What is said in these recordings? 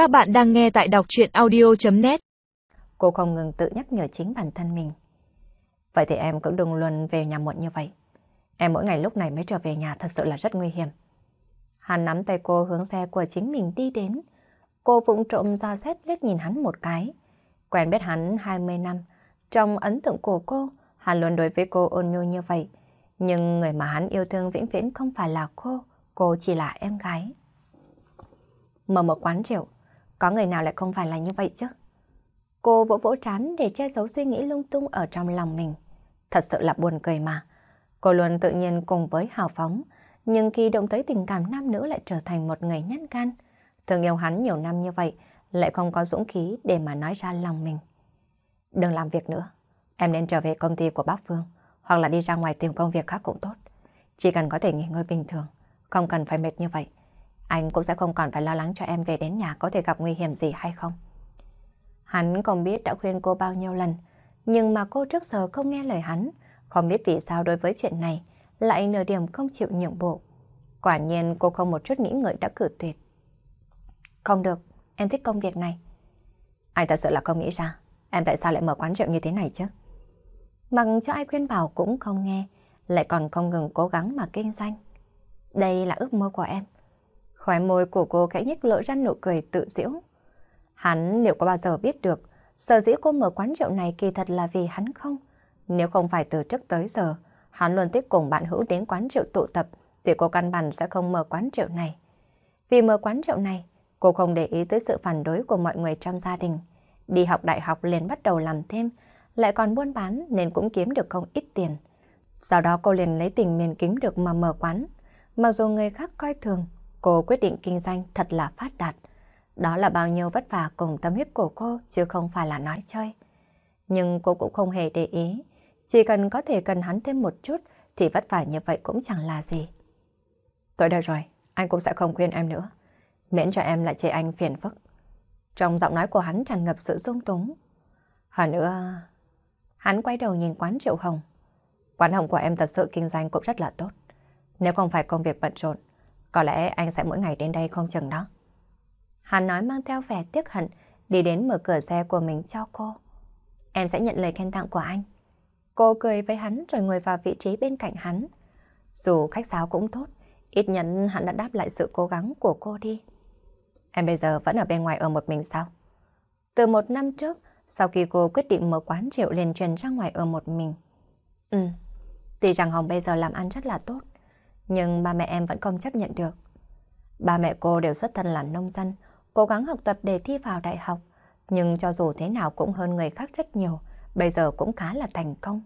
Các bạn đang nghe tại đọc chuyện audio.net Cô không ngừng tự nhắc nhở chính bản thân mình. Vậy thì em cũng đừng luôn về nhà muộn như vậy. Em mỗi ngày lúc này mới trở về nhà thật sự là rất nguy hiểm. Hắn nắm tay cô hướng xe của chính mình đi đến. Cô vụng trộm ra xét liếc nhìn hắn một cái. Quen biết hắn 20 năm. Trong ấn tượng của cô, hắn luôn đối với cô ôn nhu như vậy. Nhưng người mà hắn yêu thương vĩnh viễn không phải là cô, cô chỉ là em gái. Mở một quán rượu, có người nào lại không phải là như vậy chứ? Cô vỗ vỗ trán để che giấu suy nghĩ lung tung ở trong lòng mình. Thật sự là buồn cười mà. Cô luôn tự nhiên cùng với hào phóng, nhưng khi động tới tình cảm nam nữ lại trở thành một người nhát gan. Thường yêu hắn nhiều năm như vậy, lại không có dũng khí để mà nói ra lòng mình. Đừng làm việc nữa, em nên trở về công ty của bác Phương, hoặc là đi ra ngoài tìm công việc khác cũng tốt. Chỉ cần có thể nghỉ ngơi bình thường, không cần phải mệt như vậy. Anh cũng sẽ không còn phải lo lắng cho em về đến nhà có thể gặp nguy hiểm gì hay không. Hắn không biết đã khuyên cô bao nhiêu lần, nhưng mà cô trước giờ không nghe lời hắn, không biết vì sao đối với chuyện này lại nửa điểm không chịu nhượng bộ. Quả nhiên cô không một chút nghĩ ngợi đã cử tuyệt. Không được, em thích công việc này. Anh thật sự là không nghĩ ra, em tại sao lại mở quán rượu như thế này chứ? Mặc cho ai khuyên bảo cũng không nghe, lại còn không ngừng cố gắng mà kinh doanh. Đây là ước mơ của em. Khóe môi của cô khẽ nhếch lộ ra nụ cười tự giễu. Hắn liệu có bao giờ biết được, sở dĩ cô mở quán rượu này kỳ thật là vì hắn không? Nếu không phải từ trước tới giờ, hắn luôn thích cùng bạn hữu đến quán rượu tụ tập, thì cô căn bản sẽ không mở quán rượu này. Vì mở quán rượu này, cô không để ý tới sự phản đối của mọi người trong gia đình. Đi học đại học liền bắt đầu làm thêm, lại còn buôn bán nên cũng kiếm được không ít tiền. Sau đó cô liền lấy tình miền kiếm được mà mở quán. Mặc dù người khác coi thường, cô quyết định kinh doanh thật là phát đạt. Đó là bao nhiêu vất vả cùng tâm huyết của cô chứ không phải là nói chơi. Nhưng cô cũng không hề để ý. Chỉ cần có thể cần hắn thêm một chút thì vất vả như vậy cũng chẳng là gì. Tôi đã rồi, anh cũng sẽ không khuyên em nữa. Miễn cho em lại chê anh phiền phức. Trong giọng nói của hắn tràn ngập sự dung túng. Hơn nữa, hắn quay đầu nhìn quán triệu hồng. Quán hồng của em thật sự kinh doanh cũng rất là tốt. Nếu không phải công việc bận rộn, có lẽ anh sẽ mỗi ngày đến đây không chừng đó. Hắn nói mang theo vẻ tiếc hận, đi đến mở cửa xe của mình cho cô. Em sẽ nhận lời khen tặng của anh. Cô cười với hắn rồi ngồi vào vị trí bên cạnh hắn. Dù khách sáo cũng tốt, ít nhất hắn đã đáp lại sự cố gắng của cô đi. Em bây giờ vẫn ở bên ngoài ở một mình sao? Từ một năm trước, sau khi cô quyết định mở quán rượu liền truyền ra ngoài ở một mình. Ừ, tuy rằng Hồng bây giờ làm ăn rất là tốt, nhưng ba mẹ em vẫn không chấp nhận được. Ba mẹ cô đều xuất thân là nông dân, cố gắng học tập để thi vào đại học, nhưng cho dù thế nào cũng hơn người khác rất nhiều, bây giờ cũng khá là thành công.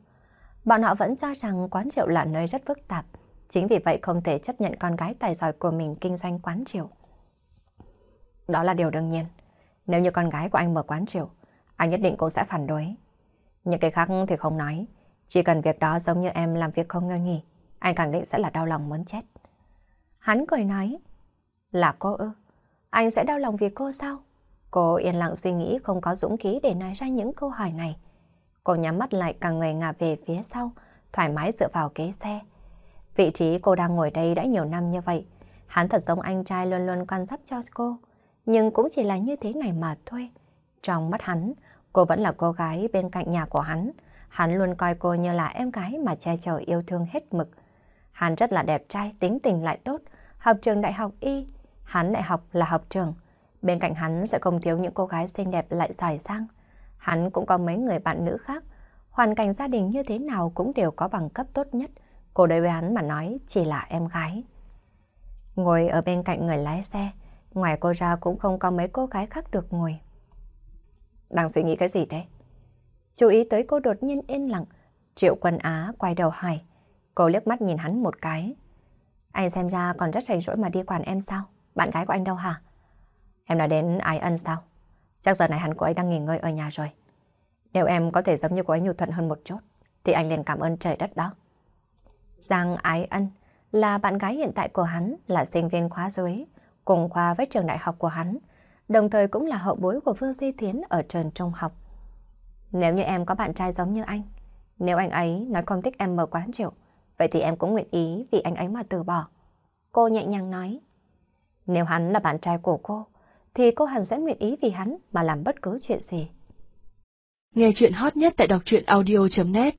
Bọn họ vẫn cho rằng quán rượu là nơi rất phức tạp, chính vì vậy không thể chấp nhận con gái tài giỏi của mình kinh doanh quán rượu. Đó là điều đương nhiên. Nếu như con gái của anh mở quán rượu, anh nhất định cũng sẽ phản đối. Những cái khác thì không nói, chỉ cần việc đó giống như em làm việc không ngơi nghỉ, anh khẳng định sẽ là đau lòng muốn chết. Hắn cười nói, là cô ư? Anh sẽ đau lòng vì cô sao? Cô yên lặng suy nghĩ không có dũng khí để nói ra những câu hỏi này. Cô nhắm mắt lại càng người ngả về phía sau, thoải mái dựa vào ghế xe. Vị trí cô đang ngồi đây đã nhiều năm như vậy. Hắn thật giống anh trai luôn luôn quan sát cho cô. Nhưng cũng chỉ là như thế này mà thôi. Trong mắt hắn, cô vẫn là cô gái bên cạnh nhà của hắn. Hắn luôn coi cô như là em gái mà che chở yêu thương hết mực. Hắn rất là đẹp trai, tính tình lại tốt, học trường đại học y. Hắn đại học là học trường. Bên cạnh hắn sẽ không thiếu những cô gái xinh đẹp lại giỏi giang. Hắn cũng có mấy người bạn nữ khác. Hoàn cảnh gia đình như thế nào cũng đều có bằng cấp tốt nhất. Cô đối với hắn mà nói chỉ là em gái. Ngồi ở bên cạnh người lái xe, ngoài cô ra cũng không có mấy cô gái khác được ngồi. Đang suy nghĩ cái gì thế? Chú ý tới cô đột nhiên yên lặng, Triệu Quân Á quay đầu hỏi. Cô liếc mắt nhìn hắn một cái. Anh xem ra còn rất rảnh rỗi mà đi quản em sao? Bạn gái của anh đâu hả? Em đã đến Ái Ân sao? Chắc giờ này hắn của ấy đang nghỉ ngơi ở nhà rồi. Nếu em có thể giống như cô ấy nhu thuận hơn một chút, thì anh liền cảm ơn trời đất đó. Giang Ái Ân là bạn gái hiện tại của hắn, là sinh viên khóa dưới, cùng khoa với trường đại học của hắn, đồng thời cũng là hậu bối của Phương Di Thiến ở trường trung học. Nếu như em có bạn trai giống như anh, nếu anh ấy nói không thích em mở quán rượu, vậy thì em cũng nguyện ý vì anh ấy mà từ bỏ. Cô nhẹ nhàng nói. Nếu hắn là bạn trai của cô, thì cô hẳn sẽ nguyện ý vì hắn mà làm bất cứ chuyện gì. Nghe chuyện hot nhất tại đọc truyện audio.net